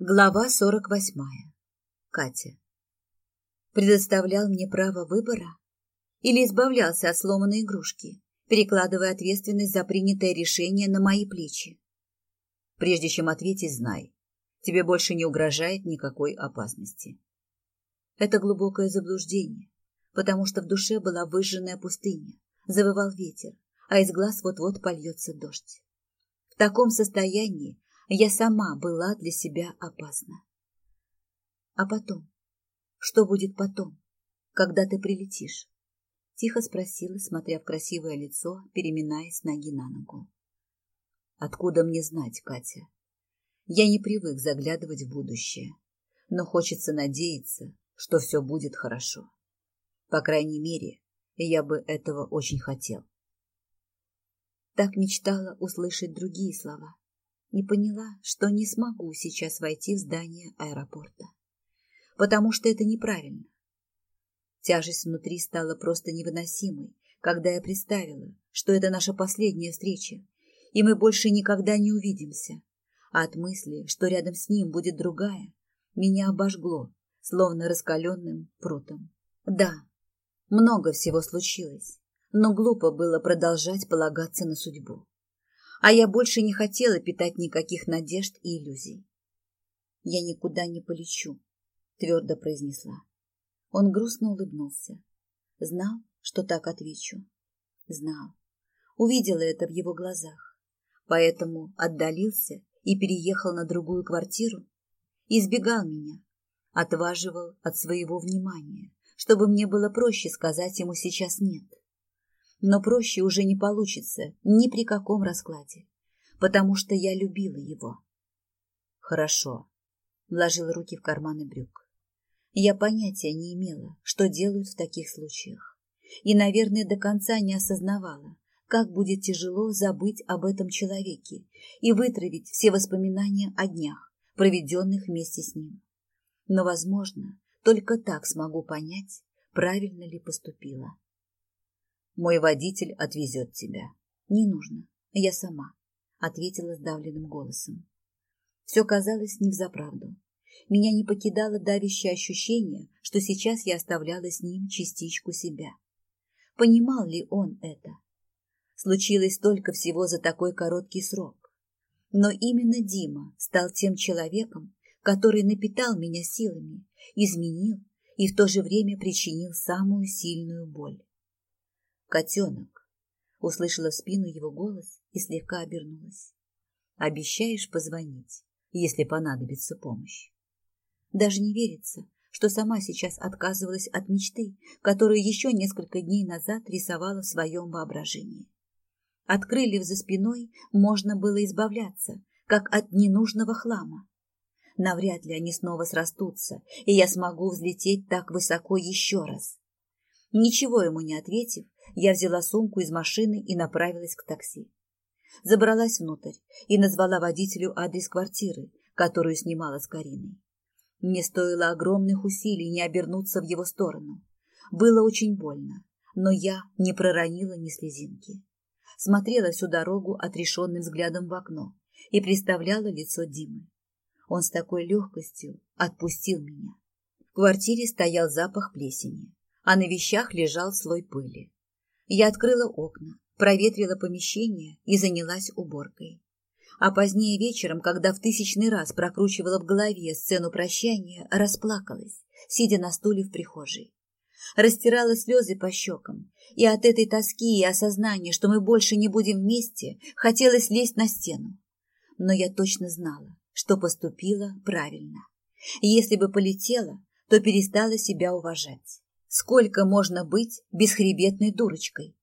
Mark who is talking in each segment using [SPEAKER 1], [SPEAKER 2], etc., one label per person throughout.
[SPEAKER 1] Глава сорок восьмая. Катя. Предоставлял мне право выбора? Или избавлялся от сломанной игрушки, перекладывая ответственность за принятое решение на мои плечи? Прежде чем ответить, знай, тебе больше не угрожает никакой опасности. Это глубокое заблуждение, потому что в душе была выжженная пустыня, завывал ветер, а из глаз вот-вот польется дождь. В таком состоянии я сама была для себя опасна. А потом? Что будет потом, когда ты прилетишь? Тихо спросила, смотря в красивое лицо, переминаясь ноги на ногу. Откуда мне знать, Катя? Я не привык заглядывать в будущее, но хочется надеяться, что все будет хорошо. По крайней мере, я бы этого очень хотел. Так мечтала услышать другие слова, не поняла, что не смогу сейчас войти в здание аэропорта, потому что это неправильно. Тяжесть внутри стала просто невыносимой, когда я представила, что это наша последняя встреча, и мы больше никогда не увидимся. А от мысли, что рядом с ним будет другая, меня обожгло, словно раскаленным прутом. Да, много всего случилось, но глупо было продолжать полагаться на судьбу а я больше не хотела питать никаких надежд и иллюзий. «Я никуда не полечу», — твердо произнесла. Он грустно улыбнулся. Знал, что так отвечу. Знал. Увидела это в его глазах. Поэтому отдалился и переехал на другую квартиру. Избегал меня, отваживал от своего внимания, чтобы мне было проще сказать ему сейчас «нет» но проще уже не получится ни при каком раскладе, потому что я любила его. Хорошо, вложила руки в карманы брюк. Я понятия не имела, что делают в таких случаях, и, наверное, до конца не осознавала, как будет тяжело забыть об этом человеке и вытравить все воспоминания о днях, проведенных вместе с ним. Но, возможно, только так смогу понять, правильно ли поступила. Мой водитель отвезет тебя. Не нужно, я сама, ответила сдавленным голосом. Все казалось не взаправду. Меня не покидало давящее ощущение, что сейчас я оставляла с ним частичку себя. Понимал ли он это? Случилось столько всего за такой короткий срок. Но именно Дима стал тем человеком, который напитал меня силами, изменил и в то же время причинил самую сильную боль. «Котенок!» Услышала в спину его голос и слегка обернулась. «Обещаешь позвонить, если понадобится помощь?» Даже не верится, что сама сейчас отказывалась от мечты, которую еще несколько дней назад рисовала в своем воображении. От крыльев за спиной можно было избавляться, как от ненужного хлама. Навряд ли они снова срастутся, и я смогу взлететь так высоко еще раз. Ничего ему не ответив, я взяла сумку из машины и направилась к такси. Забралась внутрь и назвала водителю адрес квартиры, которую снимала с Кариной. Мне стоило огромных усилий не обернуться в его сторону. Было очень больно, но я не проронила ни слезинки. Смотрела всю дорогу отрешенным взглядом в окно и представляла лицо Димы. Он с такой легкостью отпустил меня. В квартире стоял запах плесени а на вещах лежал слой пыли. Я открыла окна, проветрила помещение и занялась уборкой. А позднее вечером, когда в тысячный раз прокручивала в голове сцену прощания, расплакалась, сидя на стуле в прихожей. Растирала слезы по щекам, и от этой тоски и осознания, что мы больше не будем вместе, хотелось лезть на стену. Но я точно знала, что поступила правильно. Если бы полетела, то перестала себя уважать. Сколько можно быть бесхребетной дурочкой?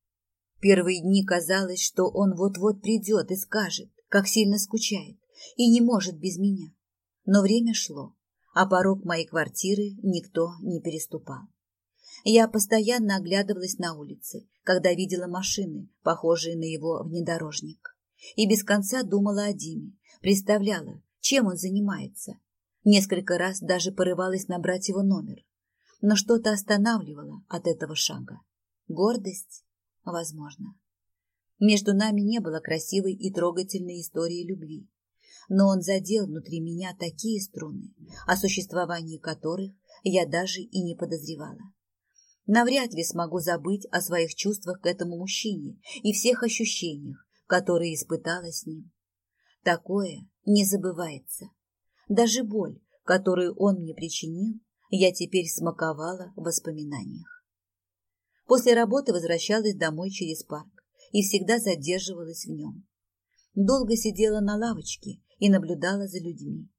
[SPEAKER 1] Первые дни казалось, что он вот-вот придет и скажет, как сильно скучает, и не может без меня. Но время шло, а порог моей квартиры никто не переступал. Я постоянно оглядывалась на улице, когда видела машины, похожие на его внедорожник. И без конца думала о Диме, представляла, чем он занимается. Несколько раз даже порывалась набрать его номер, но что-то останавливало от этого шага. Гордость? Возможно. Между нами не было красивой и трогательной истории любви. но он задел внутри меня такие струны, о существовании которых я даже и не подозревала. Навряд ли смогу забыть о своих чувствах к этому мужчине и всех ощущениях, которые испытала с ним. Такое не забывается. Даже боль, которую он мне причинил, я теперь смаковала в воспоминаниях. После работы возвращалась домой через парк и всегда задерживалась в нем. Долго сидела на лавочке и наблюдала за людьми.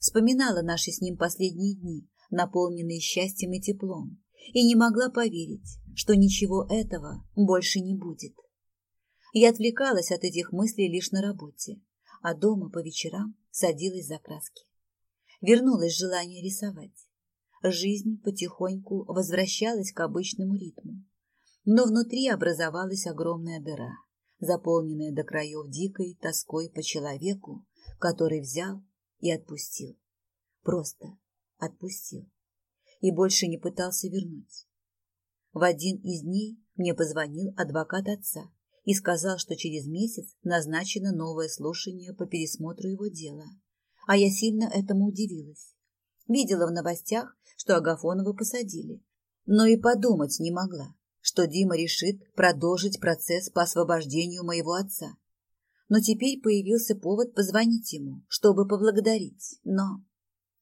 [SPEAKER 1] Вспоминала наши с ним последние дни, наполненные счастьем и теплом, и не могла поверить, что ничего этого больше не будет. Я отвлекалась от этих мыслей лишь на работе, а дома по вечерам садилась за краски. Вернулось желание рисовать. Жизнь потихоньку возвращалась к обычному ритму, но внутри образовалась огромная дыра, заполненная до краев дикой тоской по человеку, который взял и отпустил. Просто отпустил и больше не пытался вернуть. В один из дней мне позвонил адвокат отца и сказал, что через месяц назначено новое слушание по пересмотру его дела. А я сильно этому удивилась. Видела в новостях, что Агафонова посадили, но и подумать не могла, что Дима решит продолжить процесс по освобождению моего отца. Но теперь появился повод позвонить ему, чтобы поблагодарить, но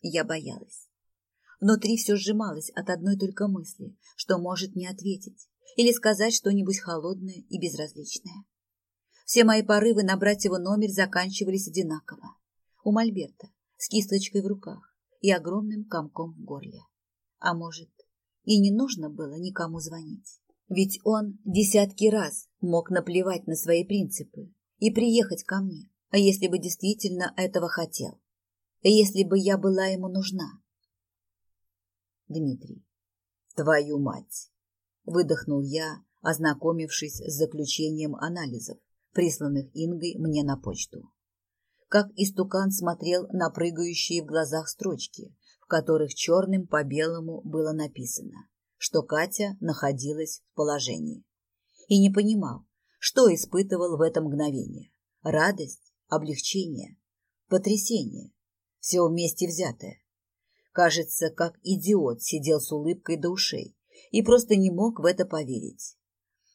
[SPEAKER 1] я боялась. Внутри все сжималось от одной только мысли, что может не ответить или сказать что-нибудь холодное и безразличное. Все мои порывы набрать его номер заканчивались одинаково. У Мольберта, с кисточкой в руках и огромным комком в горле. А может, и не нужно было никому звонить. Ведь он десятки раз мог наплевать на свои принципы и приехать ко мне, а если бы действительно этого хотел. Если бы я была ему нужна. Дмитрий. Твою мать! Выдохнул я, ознакомившись с заключением анализов, присланных Ингой мне на почту. Как истукан смотрел на прыгающие в глазах строчки, в которых черным по белому было написано, что Катя находилась в положении. И не понимал, что испытывал в это мгновение. Радость, облегчение, потрясение, все вместе взятое. Кажется, как идиот сидел с улыбкой до ушей и просто не мог в это поверить.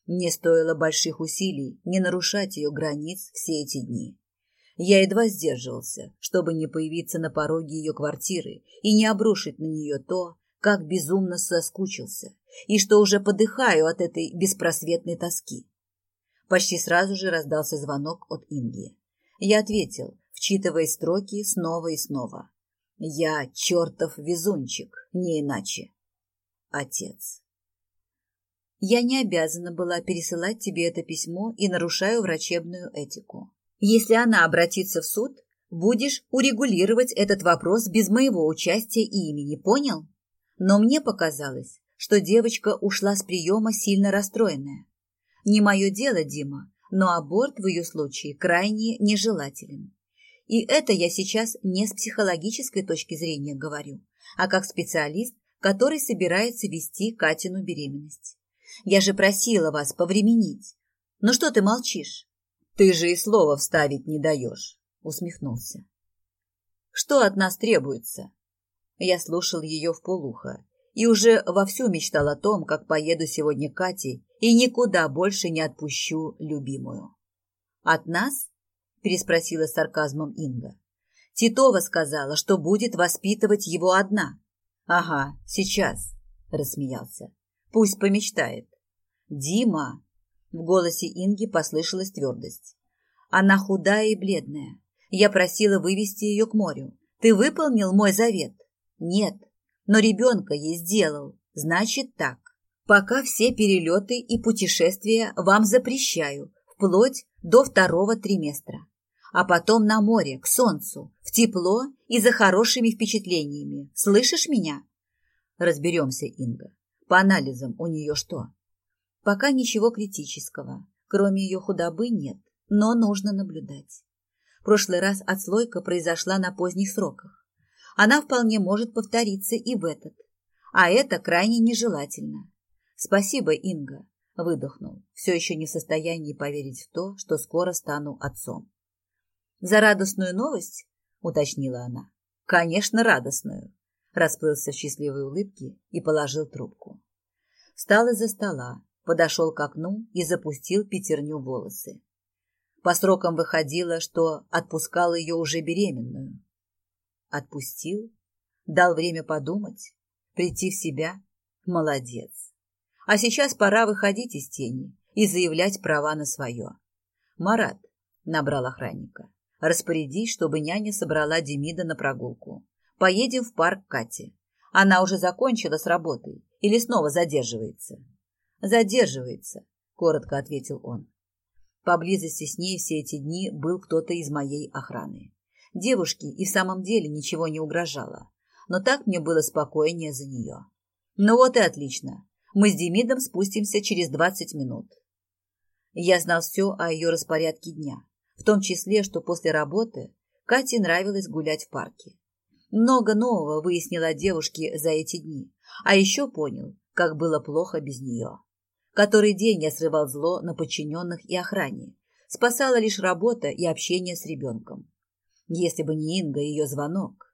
[SPEAKER 1] Мне стоило больших усилий не нарушать ее границ все эти дни. Я едва сдерживался, чтобы не появиться на пороге ее квартиры и не обрушить на нее то, как безумно соскучился, и что уже подыхаю от этой беспросветной тоски. Почти сразу же раздался звонок от Инги. Я ответил, вчитывая строки снова и снова. Я чертов везунчик, не иначе. Отец. Я не обязана была пересылать тебе это письмо и нарушаю врачебную этику. Если она обратится в суд, будешь урегулировать этот вопрос без моего участия и имени, понял? Но мне показалось, что девочка ушла с приема сильно расстроенная. Не мое дело, Дима, но аборт в ее случае крайне нежелателен. И это я сейчас не с психологической точки зрения говорю, а как специалист, который собирается вести Катину беременность. Я же просила вас повременить. Ну что ты молчишь? Ты же и слова вставить не даешь, усмехнулся. Что от нас требуется? Я слушал ее в полухо и уже вовсю мечтал о том, как поеду сегодня к Кате и никуда больше не отпущу любимую. От нас? переспросила с сарказмом Инга. Титова сказала, что будет воспитывать его одна. Ага, сейчас, рассмеялся. Пусть помечтает. Дима, в голосе Инги послышалась твердость. Она худая и бледная. Я просила вывести ее к морю. Ты выполнил мой завет? Нет, но ребенка ей сделал. Значит так. Пока все перелеты и путешествия вам запрещаю, вплоть до второго триместра а потом на море, к солнцу, в тепло и за хорошими впечатлениями. Слышишь меня? Разберемся, Инга. По анализам у нее что? Пока ничего критического. Кроме ее худобы нет, но нужно наблюдать. Прошлый раз отслойка произошла на поздних сроках. Она вполне может повториться и в этот. А это крайне нежелательно. Спасибо, Инга, выдохнул, все еще не в состоянии поверить в то, что скоро стану отцом. За радостную новость — уточнила она. «Конечно, радостную», — расплылся в счастливой улыбке и положил трубку. Встал из-за стола, подошел к окну и запустил пятерню волосы. По срокам выходило, что отпускал ее уже беременную. Отпустил? Дал время подумать? Прийти в себя? Молодец. А сейчас пора выходить из тени и заявлять права на свое. Марат, набрал охранника, распорядись, чтобы няня собрала Демида на прогулку. Поедем в парк Кате. Она уже закончила с работой или снова задерживается? Задерживается, коротко ответил он. Поблизости с ней все эти дни был кто-то из моей охраны. Девушке и в самом деле ничего не угрожало, но так мне было спокойнее за нее. Ну вот и отлично. Мы с Демидом спустимся через двадцать минут. Я знал все о ее распорядке дня, в том числе, что после работы Кате нравилось гулять в парке. Много нового выяснил о девушке за эти дни, а еще понял, как было плохо без нее. Который день я срывал зло на подчиненных и охране. Спасала лишь работа и общение с ребенком. Если бы не Инга и ее звонок.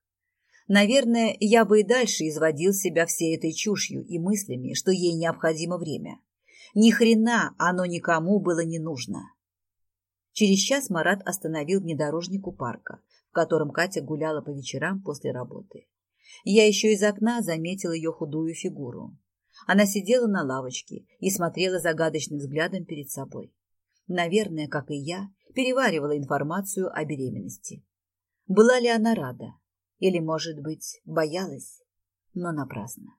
[SPEAKER 1] Наверное, я бы и дальше изводил себя всей этой чушью и мыслями, что ей необходимо время. Ни хрена оно никому было не нужно. Через час Марат остановил внедорожник у парка, в котором Катя гуляла по вечерам после работы. Я еще из окна заметил ее худую фигуру. Она сидела на лавочке и смотрела загадочным взглядом перед собой. Наверное, как и я, переваривала информацию о беременности. Была ли она рада? Или, может быть, боялась? Но напрасно.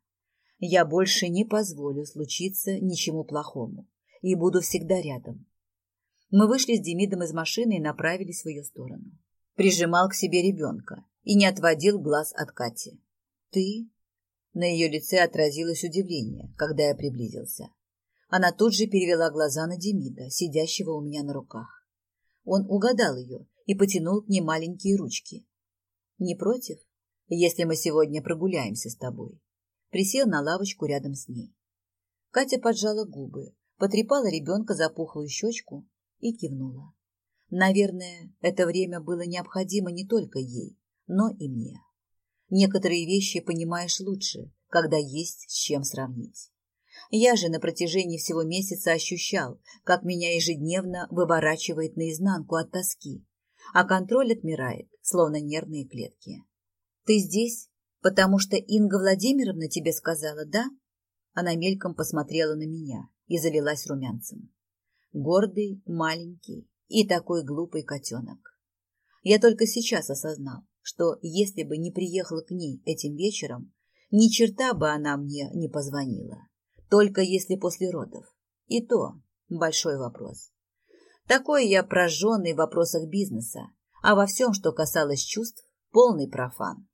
[SPEAKER 1] Я больше не позволю случиться ничему плохому и буду всегда рядом. Мы вышли с Демидом из машины и направились в ее сторону. Прижимал к себе ребенка и не отводил глаз от Кати. «Ты?» На ее лице отразилось удивление, когда я приблизился. Она тут же перевела глаза на Демида, сидящего у меня на руках. Он угадал ее и потянул к ней маленькие ручки. «Не против, если мы сегодня прогуляемся с тобой?» Присел на лавочку рядом с ней. Катя поджала губы, потрепала ребенка за пухлую щечку и кивнула. Наверное, это время было необходимо не только ей, но и мне. Некоторые вещи понимаешь лучше, когда есть с чем сравнить. Я же на протяжении всего месяца ощущал, как меня ежедневно выворачивает наизнанку от тоски, а контроль отмирает, словно нервные клетки. «Ты здесь, потому что Инга Владимировна тебе сказала, да?» Она мельком посмотрела на меня и залилась румянцем. Гордый, маленький и такой глупый котенок. Я только сейчас осознал, что если бы не приехала к ней этим вечером, ни черта бы она мне не позвонила. Только если после родов. И то большой вопрос. Такой я прожженный в вопросах бизнеса, а во всем, что касалось чувств, полный профан.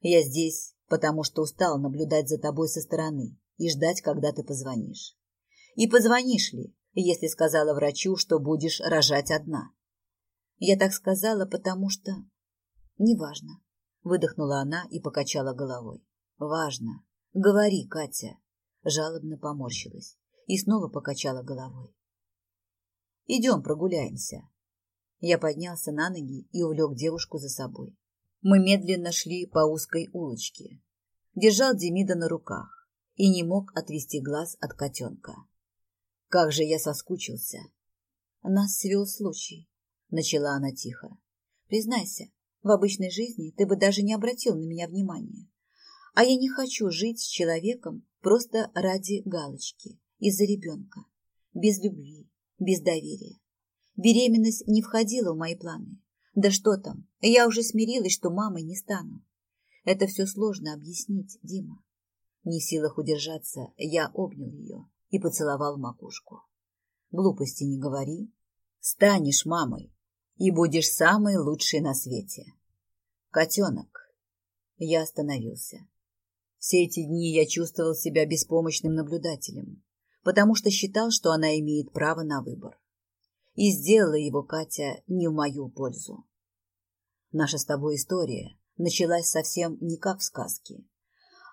[SPEAKER 1] Я здесь, потому что устал наблюдать за тобой со стороны и ждать, когда ты позвонишь. И позвонишь ли, если сказала врачу, что будешь рожать одна? Я так сказала, потому что Неважно. Выдохнула она и покачала головой. Важно. Говори, Катя. Жалобно поморщилась и снова покачала головой. Идем прогуляемся. Я поднялся на ноги и увлек девушку за собой. Мы медленно шли по узкой улочке. Держал Демида на руках и не мог отвести глаз от котенка. Как же я соскучился. Нас свел случай, начала она тихо. Признайся, в обычной жизни ты бы даже не обратил на меня внимания. А я не хочу жить с человеком просто ради галочки, из-за ребенка, без любви, без доверия. Беременность не входила в мои планы. Да что там, я уже смирилась, что мамой не стану. Это все сложно объяснить, Дима. Не в силах удержаться, я обнял ее и поцеловал макушку. Глупости не говори. Станешь мамой и будешь самой лучшей на свете. Котенок. Я остановился. Все эти дни я чувствовал себя беспомощным наблюдателем, потому что считал, что она имеет право на выбор. И сделала его Катя не в мою пользу. Наша с тобой история началась совсем не как в сказке.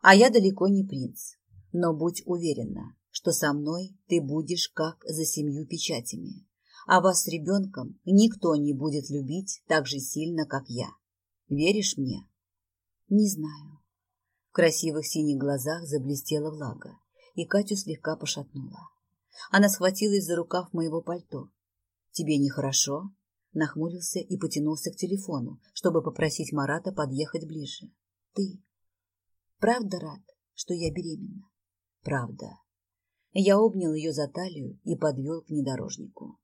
[SPEAKER 1] А я далеко не принц, но будь уверена, что со мной ты будешь как за семью печатями, а вас с ребенком никто не будет любить так же сильно, как я. Веришь мне? Не знаю. В красивых синих глазах заблестела влага, и Катю слегка пошатнула. Она схватилась за рукав моего пальто. Тебе нехорошо? Нахмурился и потянулся к телефону, чтобы попросить Марата подъехать ближе. Ты правда рад, что я беременна? Правда. Я обнял ее за талию и подвел к внедорожнику.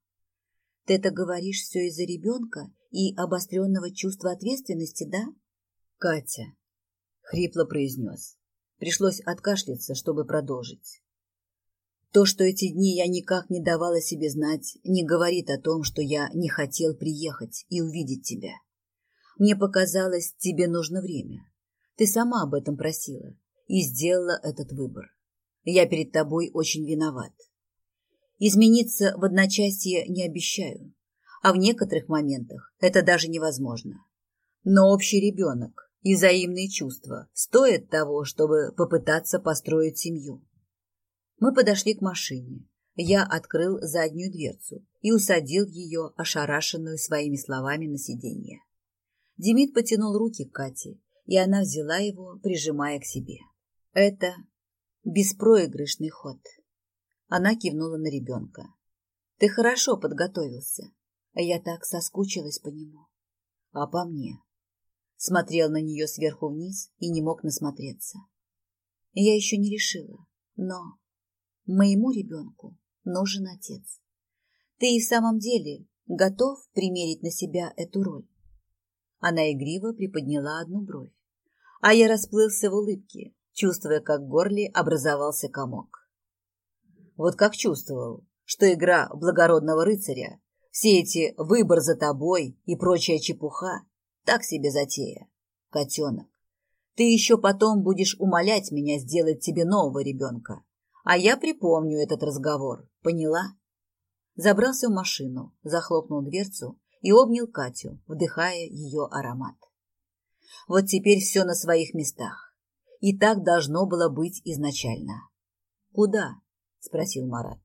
[SPEAKER 1] Ты это говоришь все из-за ребенка и обостренного чувства ответственности, да? Катя, хрипло произнес. Пришлось откашляться, чтобы продолжить. То, что эти дни я никак не давала себе знать, не говорит о том, что я не хотел приехать и увидеть тебя. Мне показалось, тебе нужно время. Ты сама об этом просила и сделала этот выбор. Я перед тобой очень виноват. Измениться в одночасье не обещаю, а в некоторых моментах это даже невозможно. Но общий ребенок и взаимные чувства стоят того, чтобы попытаться построить семью. Мы подошли к машине. Я открыл заднюю дверцу и усадил ее, ошарашенную своими словами, на сиденье. Демид потянул руки к Кате, и она взяла его, прижимая к себе. Это беспроигрышный ход. Она кивнула на ребенка. Ты хорошо подготовился, а я так соскучилась по нему. А по мне? Смотрел на нее сверху вниз и не мог насмотреться. Я еще не решила, но Моему ребенку нужен отец. Ты и в самом деле готов примерить на себя эту роль? Она игриво приподняла одну бровь, а я расплылся в улыбке, чувствуя, как в горле образовался комок. Вот как чувствовал, что игра благородного рыцаря, все эти выбор за тобой и прочая чепуха, так себе затея. Котенок, ты еще потом будешь умолять меня сделать тебе нового ребенка, а я припомню этот разговор, поняла? Забрался в машину, захлопнул дверцу и обнял Катю, вдыхая ее аромат. Вот теперь все на своих местах. И так должно было быть изначально. «Куда?» – спросил Марат.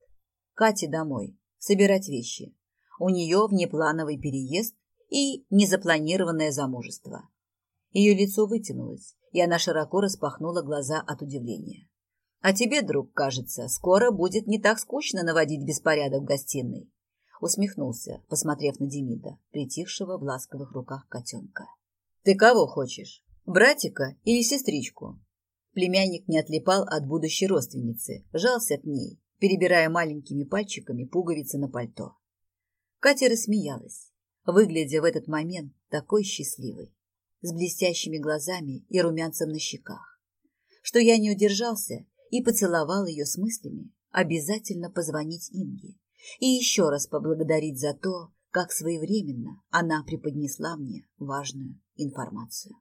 [SPEAKER 1] «Кате домой. Собирать вещи. У нее внеплановый переезд и незапланированное замужество». Ее лицо вытянулось, и она широко распахнула глаза от удивления. А тебе, друг, кажется, скоро будет не так скучно наводить беспорядок в гостиной. Усмехнулся, посмотрев на Демида, притихшего в ласковых руках котенка. Ты кого хочешь? Братика или сестричку? Племянник не отлипал от будущей родственницы, жался к ней, перебирая маленькими пальчиками пуговицы на пальто. Катя рассмеялась, выглядя в этот момент такой счастливой, с блестящими глазами и румянцем на щеках, что я не удержался и поцеловал ее с мыслями обязательно позвонить Инге и еще раз поблагодарить за то, как своевременно она преподнесла мне важную информацию.